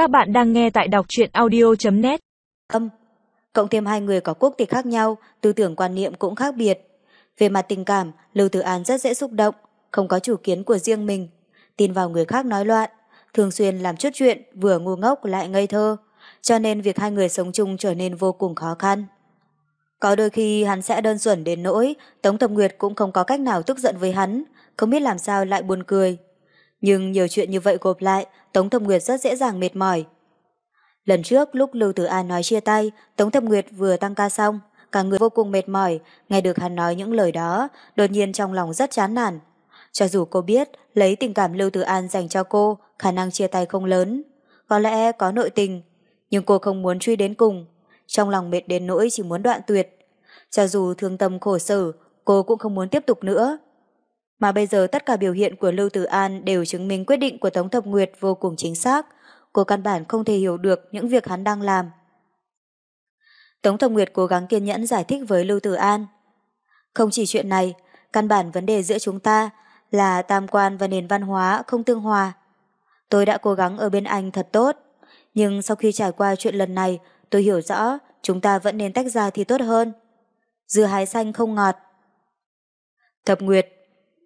Các bạn đang nghe tại đọc truyện audio.net Âm Cộng thêm hai người có quốc tịch khác nhau, tư tưởng quan niệm cũng khác biệt. Về mặt tình cảm, Lưu Tử An rất dễ xúc động, không có chủ kiến của riêng mình, tin vào người khác nói loạn, thường xuyên làm chút chuyện vừa ngu ngốc lại ngây thơ, cho nên việc hai người sống chung trở nên vô cùng khó khăn. Có đôi khi hắn sẽ đơn giản đến nỗi Tống Thập Nguyệt cũng không có cách nào tức giận với hắn, không biết làm sao lại buồn cười. Nhưng nhiều chuyện như vậy gộp lại, Tống Thập Nguyệt rất dễ dàng mệt mỏi. Lần trước lúc Lưu Tử An nói chia tay, Tống Thập Nguyệt vừa tăng ca xong, cả người vô cùng mệt mỏi, nghe được hắn nói những lời đó, đột nhiên trong lòng rất chán nản. Cho dù cô biết lấy tình cảm Lưu Tử An dành cho cô, khả năng chia tay không lớn. Có lẽ có nội tình, nhưng cô không muốn truy đến cùng. Trong lòng mệt đến nỗi chỉ muốn đoạn tuyệt. Cho dù thương tâm khổ sở, cô cũng không muốn tiếp tục nữa. Mà bây giờ tất cả biểu hiện của Lưu Tử An đều chứng minh quyết định của Tống Thập Nguyệt vô cùng chính xác. Cô căn bản không thể hiểu được những việc hắn đang làm. Tống Thập Nguyệt cố gắng kiên nhẫn giải thích với Lưu Tử An. Không chỉ chuyện này, căn bản vấn đề giữa chúng ta là tam quan và nền văn hóa không tương hòa. Tôi đã cố gắng ở bên anh thật tốt, nhưng sau khi trải qua chuyện lần này, tôi hiểu rõ chúng ta vẫn nên tách ra thì tốt hơn. Dưa hái xanh không ngọt. Thập Nguyệt,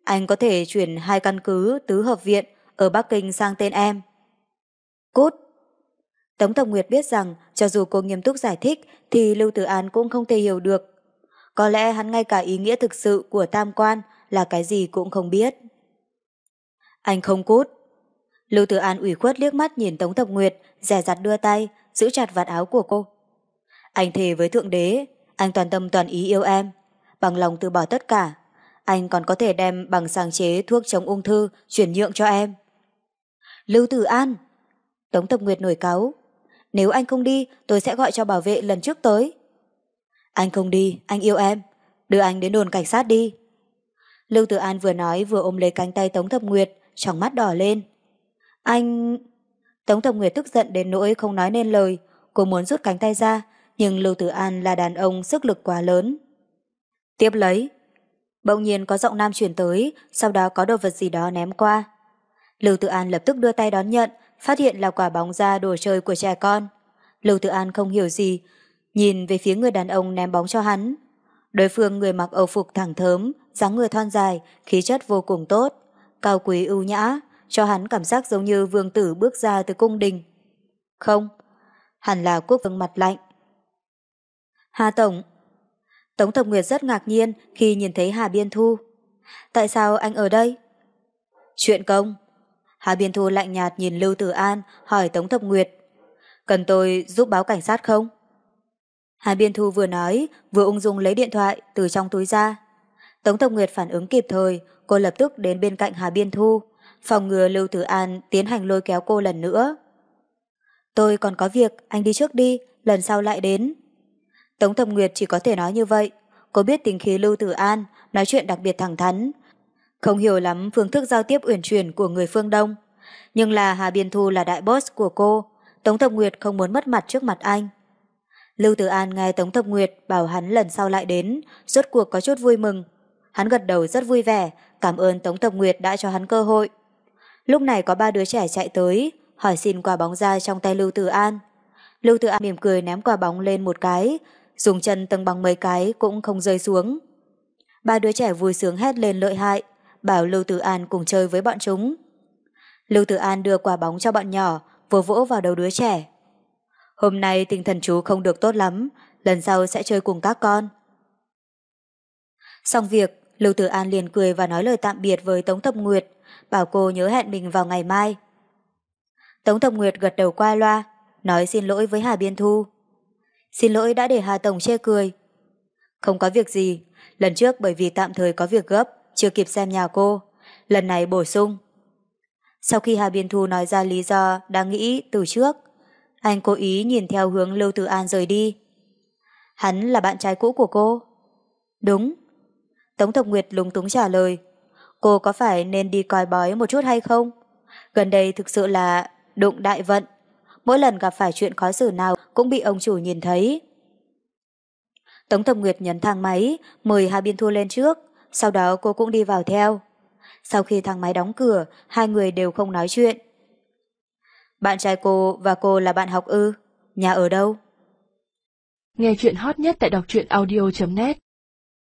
anh có thể chuyển hai căn cứ tứ hợp viện ở Bắc Kinh sang tên em. Cút! Tống Thập Nguyệt biết rằng cho dù cô nghiêm túc giải thích thì Lưu Tử An cũng không thể hiểu được. Có lẽ hắn ngay cả ý nghĩa thực sự của tam quan là cái gì cũng không biết. Anh không cút. Lưu Tử An ủy khuất liếc mắt nhìn Tống Thập Nguyệt, rẻ rặt đưa tay, giữ chặt vạt áo của cô. Anh thề với Thượng Đế, anh toàn tâm toàn ý yêu em, bằng lòng từ bỏ tất cả. Anh còn có thể đem bằng sáng chế thuốc chống ung thư chuyển nhượng cho em. Lưu Tử An! Tống Thập Nguyệt nổi cáu. Nếu anh không đi, tôi sẽ gọi cho bảo vệ lần trước tới. Anh không đi, anh yêu em. Đưa anh đến đồn cảnh sát đi. Lưu Tử An vừa nói vừa ôm lấy cánh tay Tống Thập Nguyệt, trong mắt đỏ lên. Anh... Tống Thập Nguyệt tức giận đến nỗi không nói nên lời, cô muốn rút cánh tay ra, nhưng Lưu Tử An là đàn ông sức lực quá lớn. Tiếp lấy. Bỗng nhiên có giọng nam chuyển tới, sau đó có đồ vật gì đó ném qua. Lưu tự An lập tức đưa tay đón nhận, phát hiện là quả bóng da đồ chơi của trẻ con. Lưu tự An không hiểu gì, nhìn về phía người đàn ông ném bóng cho hắn. Đối phương người mặc âu phục thẳng thớm, dáng người thon dài, khí chất vô cùng tốt, cao quý ưu nhã, cho hắn cảm giác giống như vương tử bước ra từ cung đình. Không, hẳn là quốc vương mặt lạnh. Hà Tổng Tống Thập Nguyệt rất ngạc nhiên khi nhìn thấy Hà Biên Thu. Tại sao anh ở đây? Chuyện công. Hà Biên Thu lạnh nhạt nhìn Lưu Tử An hỏi Tống Thập Nguyệt. Cần tôi giúp báo cảnh sát không? Hà Biên Thu vừa nói, vừa ung dung lấy điện thoại từ trong túi ra. Tống Thập Nguyệt phản ứng kịp thời, cô lập tức đến bên cạnh Hà Biên Thu, phòng ngừa Lưu Tử An tiến hành lôi kéo cô lần nữa. Tôi còn có việc, anh đi trước đi, lần sau lại đến. Tống Thập Nguyệt chỉ có thể nói như vậy. Cô biết tình khí Lưu Tử An, nói chuyện đặc biệt thẳng thắn. Không hiểu lắm phương thức giao tiếp uyển chuyển của người phương Đông. Nhưng là Hà Biên Thu là đại boss của cô, Tống Thập Nguyệt không muốn mất mặt trước mặt anh. Lưu Tử An nghe Tống Thập Nguyệt bảo hắn lần sau lại đến, rốt cuộc có chút vui mừng. Hắn gật đầu rất vui vẻ, cảm ơn Tống Thập Nguyệt đã cho hắn cơ hội. Lúc này có ba đứa trẻ chạy tới, hỏi xin quả bóng ra trong tay Lưu Tử An. Lưu Tử An mỉm cười ném quả bóng lên một cái, dùng chân tầng bằng mấy cái cũng không rơi xuống. Ba đứa trẻ vui sướng hét lên lợi hại, bảo Lưu Tử An cùng chơi với bọn chúng. Lưu Tử An đưa quả bóng cho bọn nhỏ, vừa vỗ vào đầu đứa trẻ. Hôm nay tinh thần chú không được tốt lắm, lần sau sẽ chơi cùng các con. Xong việc, Lưu Tử An liền cười và nói lời tạm biệt với Tống Thập Nguyệt, bảo cô nhớ hẹn mình vào ngày mai. Tống Thập Nguyệt gật đầu qua loa, nói xin lỗi với Hà Biên Thu. Xin lỗi đã để Hà Tổng chê cười. Không có việc gì, lần trước bởi vì tạm thời có việc gấp, chưa kịp xem nhà cô, lần này bổ sung. Sau khi Hà Biên Thu nói ra lý do đang nghĩ từ trước, anh cố ý nhìn theo hướng Lưu Tử An rời đi. Hắn là bạn trai cũ của cô. Đúng. Tống Thập Nguyệt lúng túng trả lời. Cô có phải nên đi coi bói một chút hay không? Gần đây thực sự là đụng đại vận. Mỗi lần gặp phải chuyện khó xử nào cũng bị ông chủ nhìn thấy. Tống Thập Nguyệt nhấn thang máy, mời Hà Biên Thu lên trước, sau đó cô cũng đi vào theo. Sau khi thang máy đóng cửa, hai người đều không nói chuyện. Bạn trai cô và cô là bạn học ư? Nhà ở đâu? Nghe chuyện hot nhất tại đọc truyện audio.net